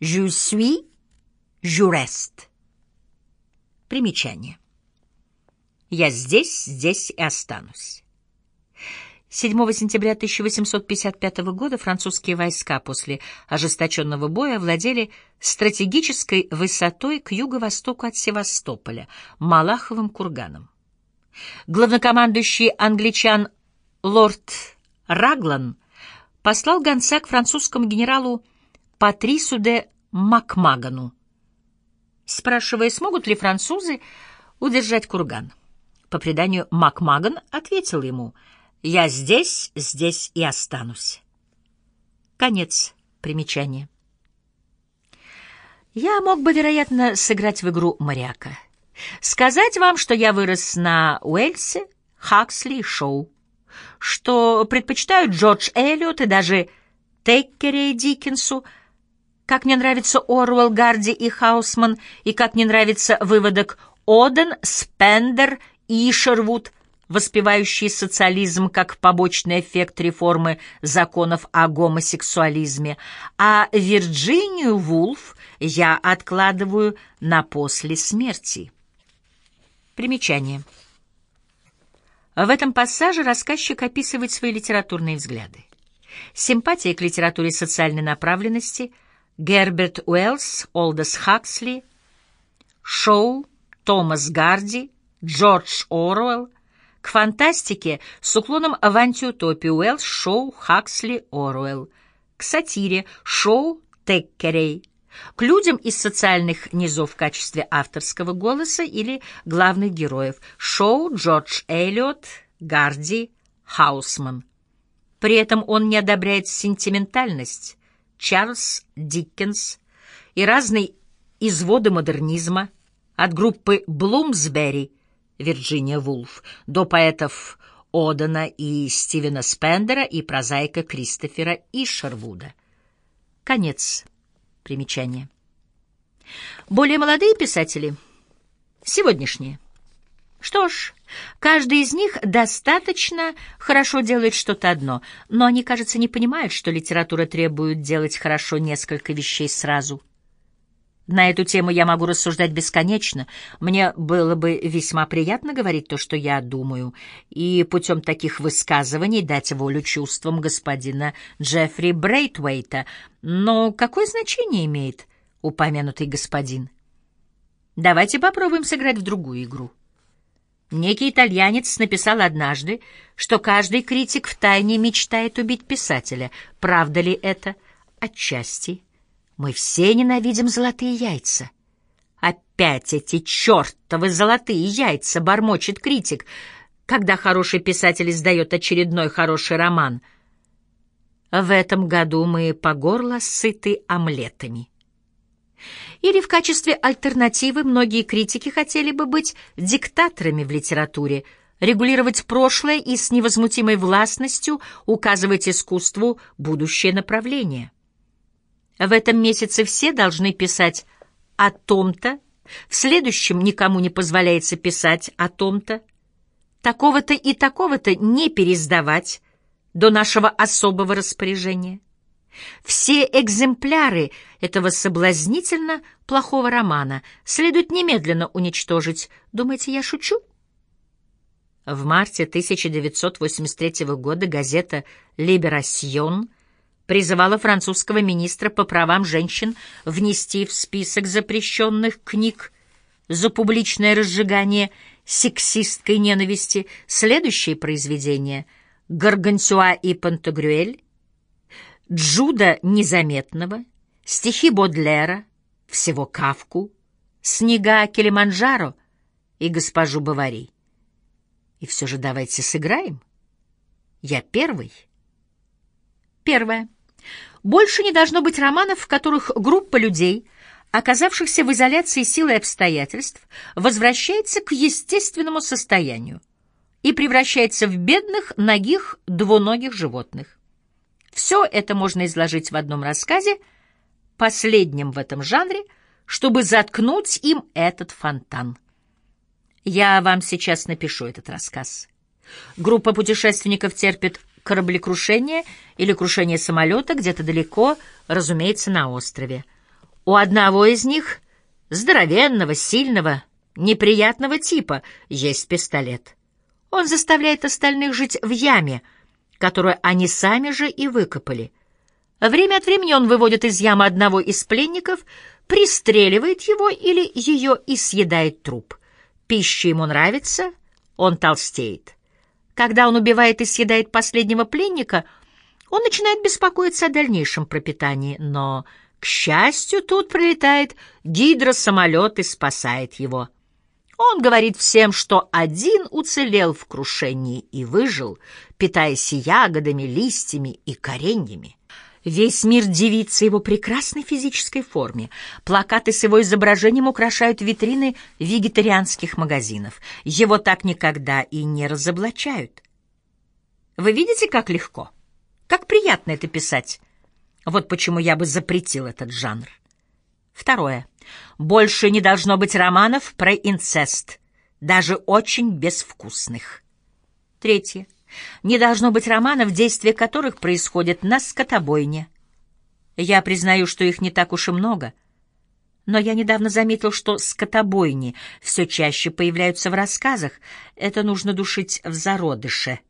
Je suis, je reste. Примечание. Я здесь, здесь и останусь. 7 сентября 1855 года французские войска после ожесточенного боя овладели стратегической высотой к юго-востоку от Севастополя, Малаховым курганом. Главнокомандующий англичан лорд Раглан послал гонца к французскому генералу Патрису де Макмагану, спрашивая, смогут ли французы удержать курган. По преданию, Макмаган ответил ему — я здесь, здесь и останусь. Конец примечания. Я мог бы, вероятно, сыграть в игру моряка. Сказать вам, что я вырос на Уэльсе, Хаксли и Шоу, что предпочитаю Джордж Эллиот и даже Теккере и Диккенсу, как мне нравится Оруэлл, Гарди и Хаусман, и как мне нравится выводок Оден, Спендер и Шервуд — воспевающий социализм как побочный эффект реформы законов о гомосексуализме, а Вирджинию Вулф я откладываю на после смерти. Примечание. В этом пассаже рассказчик описывает свои литературные взгляды. Симпатия к литературе социальной направленности Герберт Уэллс, Олдос Хаксли, Шоу, Томас Гарди, Джордж Оруэлл, к фантастике с уклоном в антиутопию Уэллс, Шоу, Хаксли, Оруэлл. К сатире Шоу, Теккерей. К людям из социальных низов в качестве авторского голоса или главных героев Шоу, Джордж Эллиот, Гарди, Хаусман. При этом он не одобряет сентиментальность, Чарльз Диккенс и разные изводы модернизма от группы Блумсбери – Вирджиния Вулф, до поэтов Одена и Стивена Спендера и прозаика Кристофера Ишервуда. Конец примечания. Более молодые писатели, сегодняшние. Что ж, каждый из них достаточно хорошо делает что-то одно, но они, кажется, не понимают, что литература требует делать хорошо несколько вещей сразу — на эту тему я могу рассуждать бесконечно. Мне было бы весьма приятно говорить то, что я думаю, и путем таких высказываний дать волю чувствам господина Джеффри Брейтвейта. Но какое значение имеет упомянутый господин? Давайте попробуем сыграть в другую игру. Некий итальянец написал однажды, что каждый критик втайне мечтает убить писателя. Правда ли это? Отчасти. Мы все ненавидим золотые яйца. Опять эти чертовы золотые яйца, бормочет критик, когда хороший писатель издает очередной хороший роман. В этом году мы по горло сыты омлетами. Или в качестве альтернативы многие критики хотели бы быть диктаторами в литературе, регулировать прошлое и с невозмутимой властностью указывать искусству будущее направление. В этом месяце все должны писать о том-то, в следующем никому не позволяется писать о том-то, такого-то и такого-то не пересдавать до нашего особого распоряжения. Все экземпляры этого соблазнительно плохого романа следует немедленно уничтожить. Думаете, я шучу? В марте 1983 года газета «Либерасьон» призывала французского министра по правам женщин внести в список запрещенных книг за публичное разжигание сексистской ненависти следующие произведения «Гаргантюа и Пантагрюэль», «Джуда незаметного», стихи Бодлера, всего Кавку, «Снега Килиманджаро» и «Госпожу Бавари». И все же давайте сыграем. Я первый. Первое. Больше не должно быть романов, в которых группа людей, оказавшихся в изоляции силы обстоятельств, возвращается к естественному состоянию и превращается в бедных, ногих, двуногих животных. Все это можно изложить в одном рассказе, последнем в этом жанре, чтобы заткнуть им этот фонтан. Я вам сейчас напишу этот рассказ. Группа путешественников терпит кораблекрушение или крушение самолета где-то далеко, разумеется, на острове. У одного из них, здоровенного, сильного, неприятного типа, есть пистолет. Он заставляет остальных жить в яме, которую они сами же и выкопали. Время от времени он выводит из ямы одного из пленников, пристреливает его или ее и съедает труп. Пища ему нравится, он толстеет. Когда он убивает и съедает последнего пленника, он начинает беспокоиться о дальнейшем пропитании, но, к счастью, тут прилетает гидросамолет и спасает его. Он говорит всем, что один уцелел в крушении и выжил, питаясь ягодами, листьями и кореньями. Весь мир дивится его прекрасной физической форме. Плакаты с его изображением украшают витрины вегетарианских магазинов. Его так никогда и не разоблачают. Вы видите, как легко? Как приятно это писать. Вот почему я бы запретил этот жанр. Второе. Больше не должно быть романов про инцест, даже очень безвкусных. Третье. Не должно быть романов, действия которых происходят на скотобойне. Я признаю, что их не так уж и много, но я недавно заметил, что скотобойни все чаще появляются в рассказах. Это нужно душить в зародыше.